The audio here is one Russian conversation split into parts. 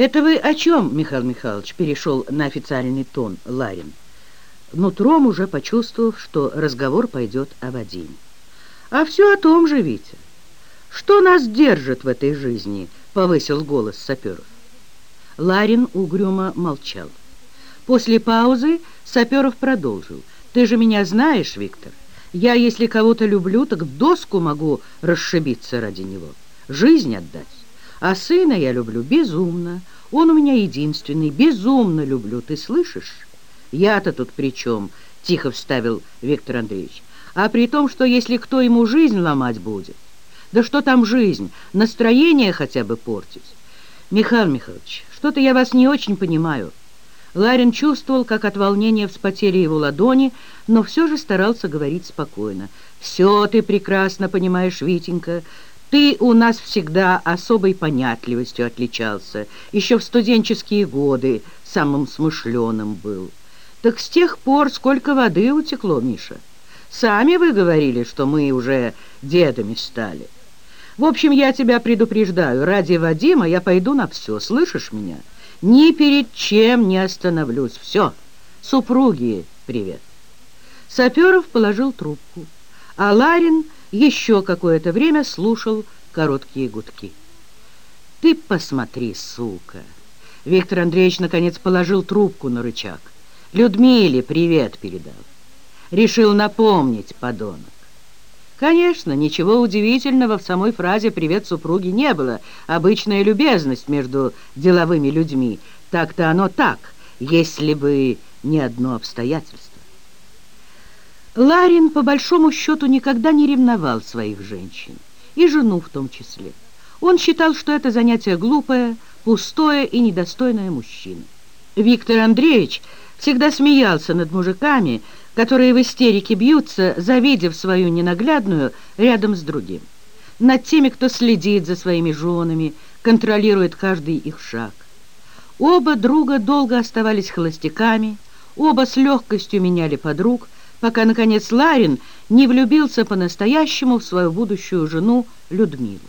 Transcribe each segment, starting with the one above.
«Это вы о чем, Михаил Михайлович?» перешел на официальный тон Ларин, нутром уже почувствовав, что разговор пойдет о Вадиме. «А все о том же, Витя. Что нас держит в этой жизни?» — повысил голос Саперов. Ларин угрюмо молчал. После паузы Саперов продолжил. «Ты же меня знаешь, Виктор. Я, если кого-то люблю, так доску могу расшибиться ради него, жизнь отдать. А сына я люблю безумно. Он у меня единственный. Безумно люблю. Ты слышишь? Я-то тут при чем? Тихо вставил Виктор Андреевич. А при том, что если кто ему жизнь ломать будет, да что там жизнь, настроение хотя бы портить. Михаил Михайлович, что-то я вас не очень понимаю. Ларин чувствовал, как от волнения вспотели его ладони, но все же старался говорить спокойно. «Все ты прекрасно понимаешь, Витенька. Ты у нас всегда особой понятливостью отличался. Еще в студенческие годы самым смышленым был. Так с тех пор сколько воды утекло, Миша. Сами вы говорили, что мы уже дедами стали. В общем, я тебя предупреждаю, ради Вадима я пойду на все, слышишь меня? Ни перед чем не остановлюсь. Все, супруги, привет. Саперов положил трубку, а Ларин еще какое-то время слушал короткие гудки. «Ты посмотри, сука!» Виктор Андреевич наконец положил трубку на рычаг. «Людмиле привет передал. Решил напомнить, подонок. Конечно, ничего удивительного в самой фразе «привет супруги» не было. Обычная любезность между деловыми людьми. Так-то оно так, если бы не одно обстоятельство. Ларин, по большому счету, никогда не ревновал своих женщин, и жену в том числе. Он считал, что это занятие глупое, пустое и недостойное мужчины. Виктор Андреевич всегда смеялся над мужиками, которые в истерике бьются, завидев свою ненаглядную рядом с другим. Над теми, кто следит за своими женами, контролирует каждый их шаг. Оба друга долго оставались холостяками, оба с легкостью меняли подруг, пока, наконец, Ларин не влюбился по-настоящему в свою будущую жену Людмилу.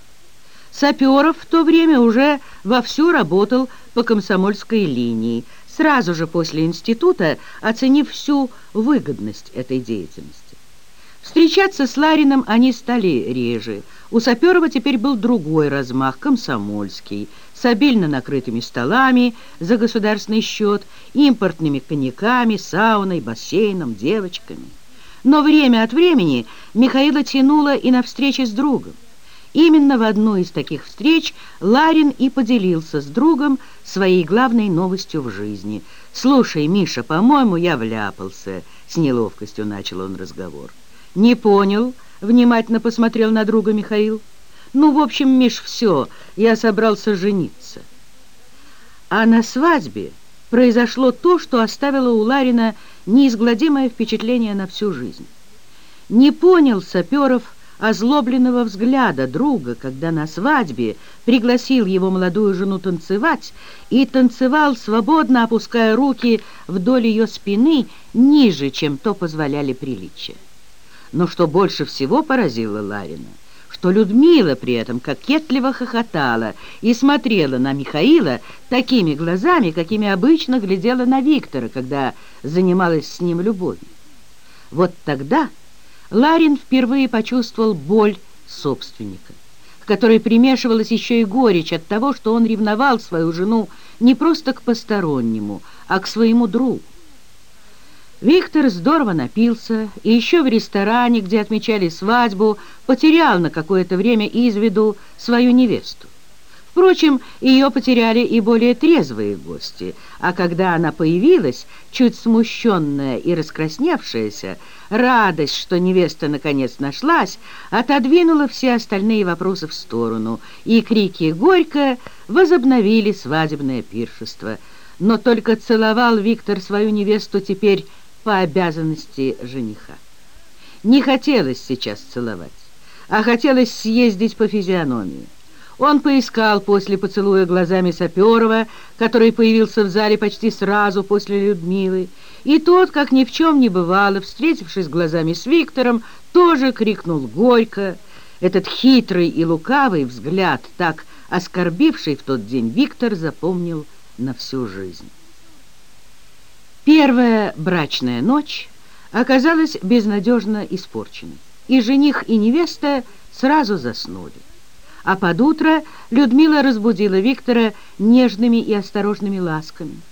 Саперов в то время уже вовсю работал по комсомольской линии, сразу же после института оценив всю выгодность этой деятельности. Встречаться с Ларином они стали реже. У Саперова теперь был другой размах, комсомольский, с обильно накрытыми столами за государственный счет, импортными коньяками, сауной, бассейном, девочками. Но время от времени Михаила тянуло и на встречи с другом. Именно в одну из таких встреч Ларин и поделился с другом своей главной новостью в жизни. «Слушай, Миша, по-моему, я вляпался», — с неловкостью начал он разговор. «Не понял», — внимательно посмотрел на друга Михаил. Ну, в общем, Миш, все, я собрался жениться. А на свадьбе произошло то, что оставило у Ларина неизгладимое впечатление на всю жизнь. Не понял Саперов озлобленного взгляда друга, когда на свадьбе пригласил его молодую жену танцевать и танцевал, свободно опуская руки вдоль ее спины ниже, чем то позволяли приличия. Но что больше всего поразило Ларина, что Людмила при этом кокетливо хохотала и смотрела на Михаила такими глазами, какими обычно глядела на Виктора, когда занималась с ним любовью. Вот тогда Ларин впервые почувствовал боль собственника, к которой примешивалась еще и горечь от того, что он ревновал свою жену не просто к постороннему, а к своему другу. Виктор здорово напился и еще в ресторане, где отмечали свадьбу, потерял на какое-то время из виду свою невесту. Впрочем, ее потеряли и более трезвые гости, а когда она появилась, чуть смущенная и раскрасневшаяся, радость, что невеста наконец нашлась, отодвинула все остальные вопросы в сторону, и крики «Горько!» возобновили свадебное пиршество. Но только целовал Виктор свою невесту теперь по обязанности жениха. Не хотелось сейчас целовать, а хотелось съездить по физиономии. Он поискал после поцелуя глазами Саперова, который появился в зале почти сразу после Людмилы, и тот, как ни в чем не бывало, встретившись глазами с Виктором, тоже крикнул горько. Этот хитрый и лукавый взгляд так оскорбивший в тот день Виктор запомнил на всю жизнь. Первая брачная ночь оказалась безнадежно испорченной, и жених и невеста сразу заснули. А под утро Людмила разбудила Виктора нежными и осторожными ласками –